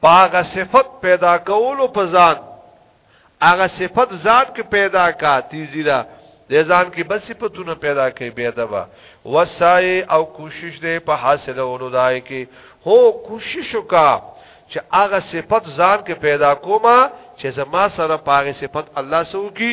پاغه صفت پیدا کولو په ځان هغه صفت ځان کې پیدا کا تیزی را د ځان کې بل صفاتونه پیدا کوي بیا دبا وسای او کوشش دې په حاصلولو دای کې هو کوشش وکا چې هغه صفت ځان کې پیدا کوما چې زما سره پاغه صفت الله سو کی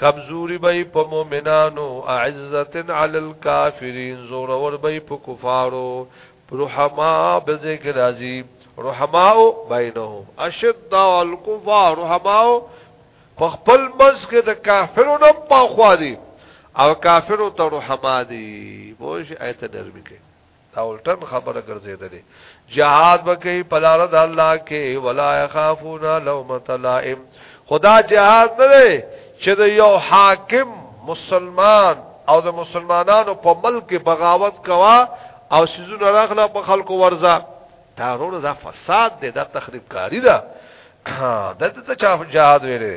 کمزوری بای په مومنانو اعزت علی الكافرین زور ور بای په کفارو رحما بزه کې راځي رحماء بینهم اشد الکفار رحماء په خپل منځ کې د کافرو نه پاخوا دي او کافرو ته رحما دي بوش ایت درمي کې دا الټن خبره ګرځیدلې جهاد وکي پلار د الله کې ولا يخافون لومت لائم خدا جهاد نه دی چې د یو حاکم مسلمان او د مسلمانانو په ملک بغاوت کوا او سيزونه راغله په خلکو ورزا دا ورو دا فساد دی دا تخریب کاری ده دا ته چا جهاد ویلې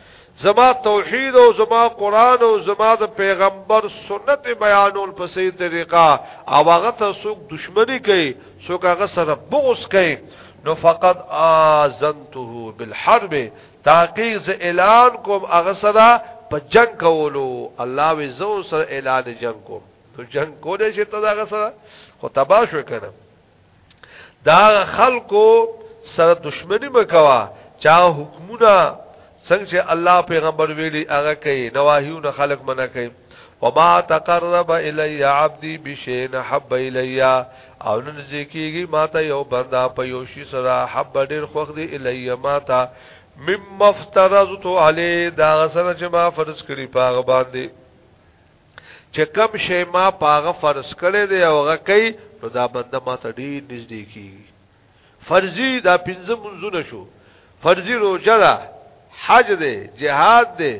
زما توحید او زما قران او زما د پیغمبر سنت بیانول په صحیح طریقه او هغه ته څوک دشمنی کوي څوک هغه سره بغض کوي نو فقط اذنته بالحرب تاکي ز اعلان کوم هغه سره په جنگ کولو الله وی زو سره اعلان جنگ کوم تو جنگ کولې شي ته هغه سره خو تباش وکړم دا خلکو سره دشمنی مکوا چا حکمونه څنګه چې الله پیغمبر ویلي هغه کوي نواهیونه خلق منع کوي وما تقرب الی عبدی بشین حب الی او نن ذکیږي ماته یو بندا په یو شی سره حب ډیر خوخ دی الی ماته مم مفترضت علی دا غسر چې ما فرض کړی پاغه باندې چې کم شی ما پاغه فرض کړی دی او هغه کوي نو دا بنده ما ته ډیر نږدې کیږي فرضي دا پنځه منځونه شو فرضي روزه ده حج ده جهاد ده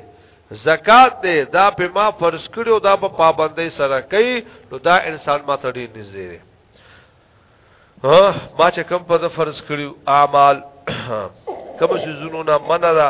زکات ده دا په ما فرض کړو دا په پابندۍ سره کوي نو دا انسان ما ته ډیر نږدې دی ها ما چې کم په فرض کړو اعمال کم سيزونو نه منره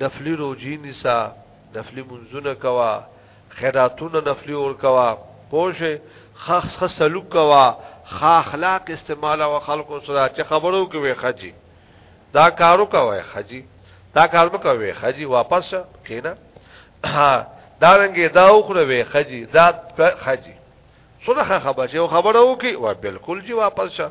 نفلی روژی نیسه نفلی منځونه کوه خیراتونه نفلی ورکوه پوه شئ ښه ښه سلوک کوه ښه اخلاق استعمالوه خلکو سره چې خبرو کې وي ښه جي دا کارو کوه ښه جي دا کار به کوي ښه جي واپس شه کینه دا رنګې دا وخوره وي ښه جي دا ښه جي څونه ښه خبر چې خبره وکي وا بالکل جي واپس شه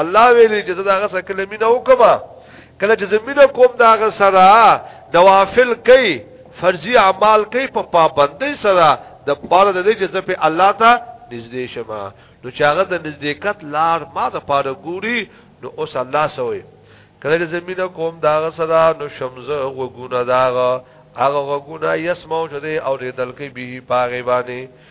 الله ویلي چې دا غسه کله مینه وکما کله چې زمينه کوم دا غسرا نوافل کوي فرضي اعمال کوي په پابندۍ سره د پاره د دې چې زه په الله ته نږدې شم نو چې هغه د نزدېکت لار ما د پاره ګوري نو اوس الله سوې کله چې زمينه کوم دا غسرا نو شمزه وګونه داغه هغه وګونه یسمو چې او ردل کوي به پاغه باندې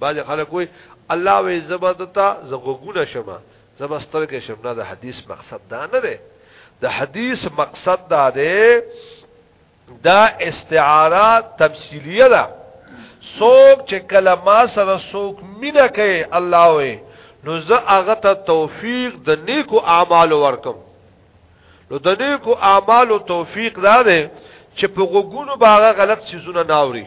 بعض خلک وي الله وې زبدتا زغوګونه شمه زبستر کې شمه د حدیث مقصد دا نه دی د حدیث مقصد دا دی دا استعاره تمثيليه ده سوک چې کله ما سره سوک مینا کوي الله وې نو زه هغه ته توفیق د نیکو اعمال ورکم نو د نیکو اعمال توفیق دا ده چې په غوګونو باغه غلط سيزونه ناوري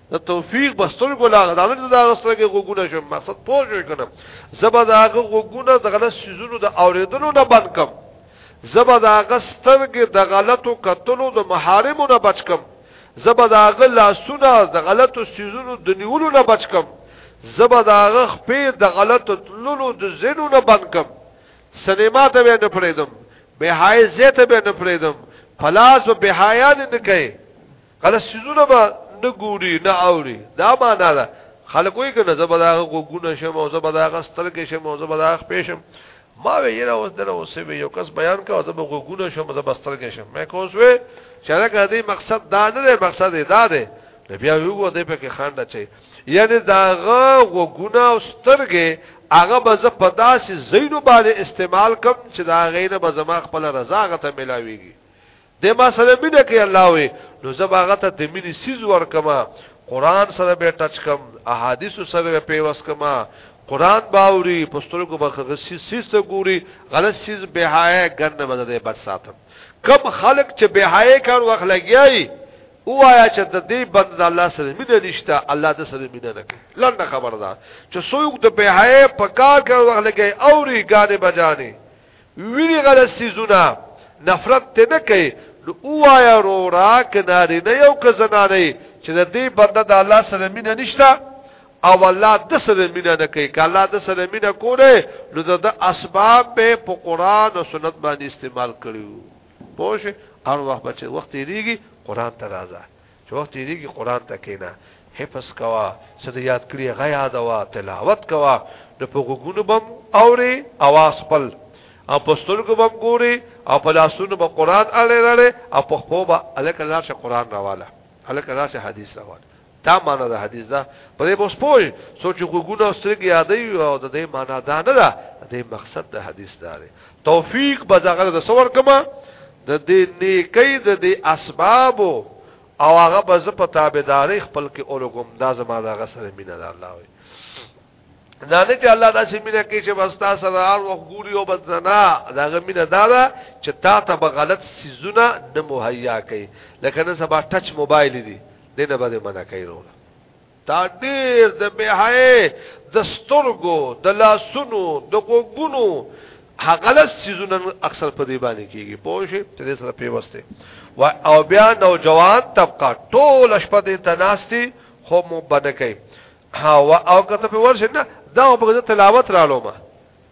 د توفیق بستر کو لاغه دا نه دا سره کې غوګونه شم مقصد پوه شو کنه زبا دا غوګونه د غلط سيزونو د اوریدلو نه بند کم زبا دا غسترګې د غلطو کتلو د محارمو نه بچ کم زبا دا غلاسونه د غلطو سيزونو د نیولو نه بچ کم زبا دا غخ په د غلطو تللو د زینو نه بند کم سینما ته به نه پریدم به حای زیت به نه پریدم پلاس به حیا نه کوي کله سيزونه به نه ګوري نه اوري دا معنا ده خلک وایي کنه زبرداغه غوګونه شم او زبرداغه سترګې شم او زبرداغه پېشم ما وی یره اوس دره اوس به یو کس بیان کاوه زبر غوګونه شم زبستر کې شم مې کوس وې چې راګه دې مقصد دا نه دی مقصد دا دی بیا یو و دې په کې خان دچې یعنی داغه غوګونه او سترګې هغه به ز پداسې زینو باندې استعمال کم چې دا غینه به زما خپل رضا غته ملاويږي د ما سره مینه کوي الله وي نو زه باغه ته د مینې سیز ورکما قران سره به ټچ کم احادیث سره به پیوس کما قران باوري پستر کو بخغه سیز سیز ته ګوري غلط سیز بهای ګنه بدله بد ساتم کم خلق چې بهای کار وخت لګیایي وایا چې د دې بند الله سره مینه نشته الله د سره مینه نه کوي لنډه خبردار چې څوک د بهای په کار کوي وخت لګي او ری ګانه بجاني ویني غل سیزونه نفرت ته نه کوي نو اوایا رورا کناری نه یو که زنانه چې د دې بنده د الله سره مینه نشته او الله د سره مینه نه کوي که الله د سره مینه کوله نو د اسباب په په قران او سنت باندې استعمال کړیو پوه شئ هر وخت بچي وخت یې ریږي قران ته راځه چې وخت تیریږي قران ته کینا حفظ کوا څه د یاد کړی غ یاد وا تلاوت کوا د په غوګونو بم اوري اواز خپل او په سترګو بم ګوري او په لاسونو به قران اړه لري او په خو به الک الله شه قران راواله الک الله شه حدیث راواله دا معنا د حدیث دا په دې بوس پوي سوچ غوګونه سترګې یادې او د دې معنا دا نه ده د مقصد د حدیث دا دی توفیق به زغره د سور کما د دې نیکی د دې اسباب او هغه به ز په تابعداري خپل کې اولګم دا زما دا غسر مینه ده الله وي دا نه چې الله دا چې مینه کې چې واستا سره هر وخت ګوري او بس نه دا غمینه دا ده چې تا ته به غلط سيزونه نه مهیا کوي لکه نه سبا ټچ موبایل دي دنه به منع کوي تا ډیر د بے حیاي د سترګو د لاسونو د غوګونو غلط سيزونه اکثر په دې باندې کیږي پوه شي چې دې سره پیوسته و او بیا نوجوان طبقه ټول شپه دې تناستي خو مو بنکې ها او کته په ورشه نه دا په تلاوت رالو ما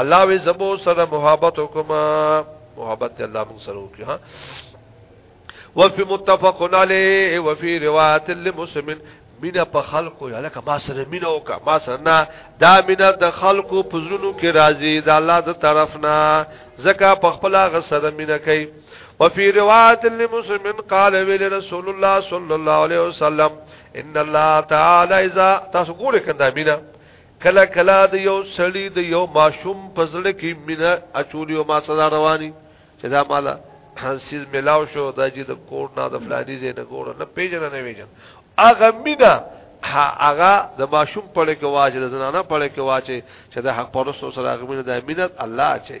الله وی زمو سره محبت وکما محبت ته الله موږ سره وکي ها وفي متفق عليه وفي روایت لمسلم مینا په خلکو یا لکه ما سره مینا وکا ما سره نه دا مینا د خلکو په زونو کې راځي د الله د طرف نه زکه په خپل غ سره مینا کوي وفي روایت لمسلم قال ویل رسول الله صلی الله علیه وسلم ان الله تعالی اذا تاسو ګوره کنده مینا کله کله د یو سړی د یو ماشوم په زړه کې مینه اچولی او ما سره رواني چې دا مالا سیز ملاو شو دا چې د کور نه د فلانی زین ګور نه پیژنه نه ویژن اغه مینا هغه د ماشوم په لکه واجه د زنانه په لکه واچي چې د حق پرستو سره غمینه د امینت الله چي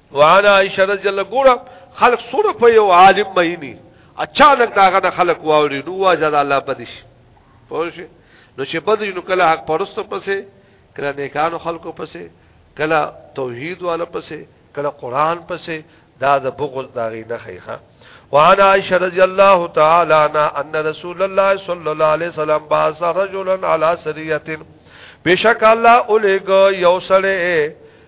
وعن عائشه رضی الله ګوره خلق سره په یو عالم مهینی اچانک داغه د خلق واوري نو واجد الله پدیش پوه نو چې پدې نو کله حق پرستو پسې کله نیکانو خلقو پسې کله توحید والا پسې کله قران پسې دا د بغض داغي نه خیخه وعن عائشه رضی الله تعالی عنها ان رسول الله صلی الله علیه وسلم باث رجلا علی سریه بشک الله اولګ یو سره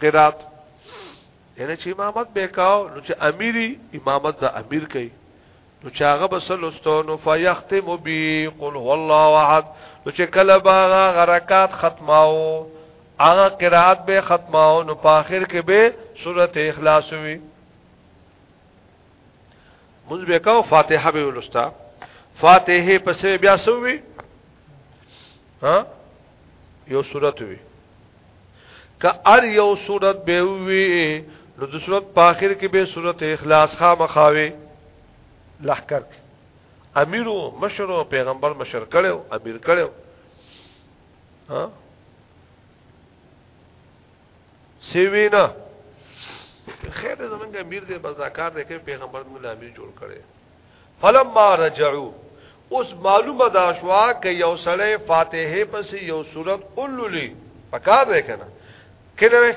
قرات یعنی چې امامت به کاو نو چې امیری امامت د امیر کوي نو چې هغه بسلوستو نو فیختم بی قل هو الله احد نو چې کله باغه غرکات ختماو هغه قرات به ختماو نو په اخر کې به سورته اخلاص وي موږ به کاو فاتحه به ولستا فاتحه پسې بیا سووي ها یو صورت وی که ار یو صورت به وی نو د صورت په اخر کې به صورت اخلاص خامخاوي لحکر امیرو مشرو پیغمبر مشر کړو امیر کړو ها سی وینا خیر زمونږ امیر دې بس دا کار دې کوي پیغمبر موږ امیر جوړ کړي فلما رجعوا اوس معلومه دا شوا ک یو سړی فاتحه پس یو صورت اوللی پکار دی کنه کله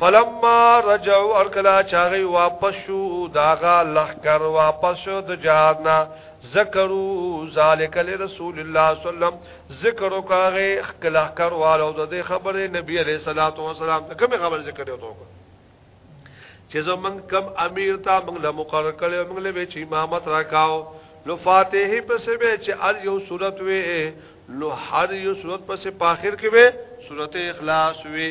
فلما رجعوا ارکلا چاغي واپس شو داغا لخر واپس شو د جهاد نه ذکرو ذالک لرسول الله صلی الله علیه وسلم ذکر وکاغه خلا کر والو د خبره نبی علیہ الصلوۃ والسلام ته کوم خبر ذکر یو تو چې زمون کم امیر تا موږ له مقرر کړو موږ له چې امامت راکاو لو فاتحه پس به چې ال یو صورت وې لو هر یو صورت پس په اخر کې وې سورته اخلاص وې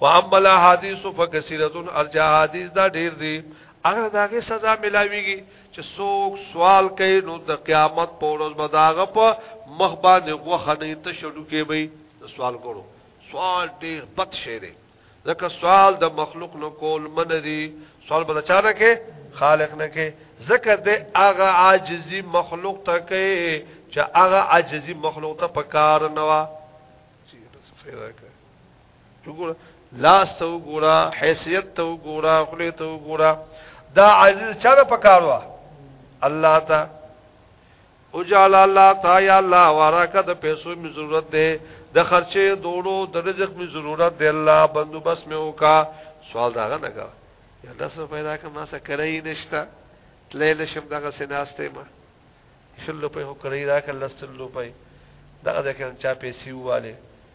واما الاحاديث فكثيره ارجا حدیث دا ډیر دی هغه داغه سزا ملاويږي چې څوک سوال کوي نو د قیامت په ورځ به داغه په مخ باندې غوخه نه ته شډو کې وي سوال کولو سوال ډیر بد شي دی ځکه سوال د مخلوق نو کول من دي سوال به چا نه کې خالق نه کې ځکه د هغه عاجزي مخلوق ته کې چې هغه عاجزي مخلوق ته پکار نه وا چې خیره کوي وګوره لاس ته وګوره حیثیت ته وګوره خله ته وګوره دا عاجز چا نه پکاروا الله تا اجعل الله تا یا الله وراکه د پیسو می ضرورت ده د خرچه دوړو د رزق می ضرورت ده الله بندوبس می وکا سوال دا نه کا یا داس پیدا کم ما سره کرای نشتا تلیل شم دغه سناسته ما شل په هو کرای راکل لسل په دغه ځکه چا پیسې واله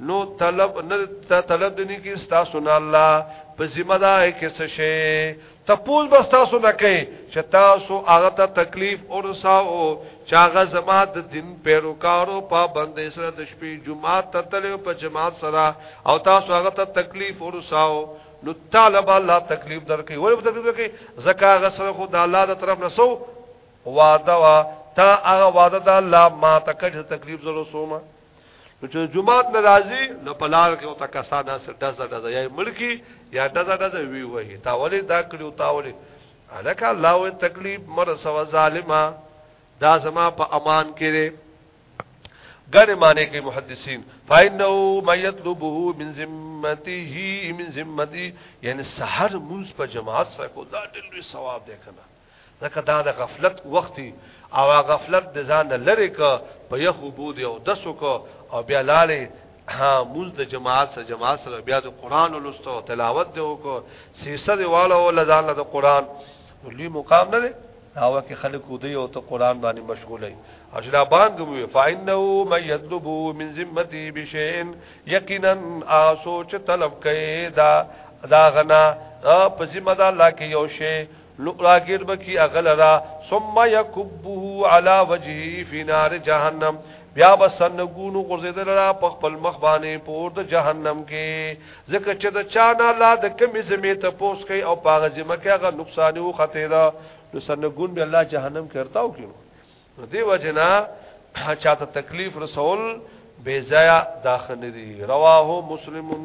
نو طلب نه طلب دني کې تاسو نه الله په ذمہ دار کې څه شي تپوس بس تاسو نه کوي چې تاسو هغه ته تکلیف ورساو چې هغه زما د دین پیروکارو پابندې سره د شپې جمعه ته تلو په جماعت سره او تاسو هغه ته تکلیف ورساو نو طالب الله تکلیف درکې ولې په تکلیف کې زکه هغه سره خو د الله د طرف نه سو وعده وا تا هغه وعده د الله ما تکلیف تکلیف زلو سوما نو چې جمعات ناراضي نو په لار کې او تا کسان اس دزه دزه یا ملکی یا دزه دزه وی وهي تا ولې دا کړی او تا ولې الک الله و تکلیف مر سو ظالما دا زما په امان کې دی غره معنی کې محدثین فإنه ما يطلبه من ذمته من ذمتي یعنی سحر موز په جماعت سره کو دا ډېر ثواب دی کنه ځکه دا د غفلت وخت او غفلت د ځان لری ک په یخو بود او دسو ک او بیا لاړې ها موز د جماعت سره جماعت سره بیا د قران ولست او تلاوت دی وکړه سیسه دی والا او لزان له قران لوی مقام نه دی هاوه کې خلک ودی او ته قران باندې مشغولې او چې دا باندې وي فإنه من يطلب من ذمتي بشيء یقینا اسوچ طلب کوي دا دا غنا په ذمہ ده الله کې یو شی راګیر بکی اغلرا ثم یکبه علی وجهه فی نار جهنم بیا بسنګونو غزیدل را په خپل مخ باندې پور د جهنم کې ځکه چې د چا نه لا د کمی زمې ته پوس کوي او پاغه زمې کې هغه نقصان یو خطه ده نو سنګون به الله جهنم کې ارتاو کړو نو دی وجنا چاته تکلیف رسول بیزایا داخنی دی رواه مسلمون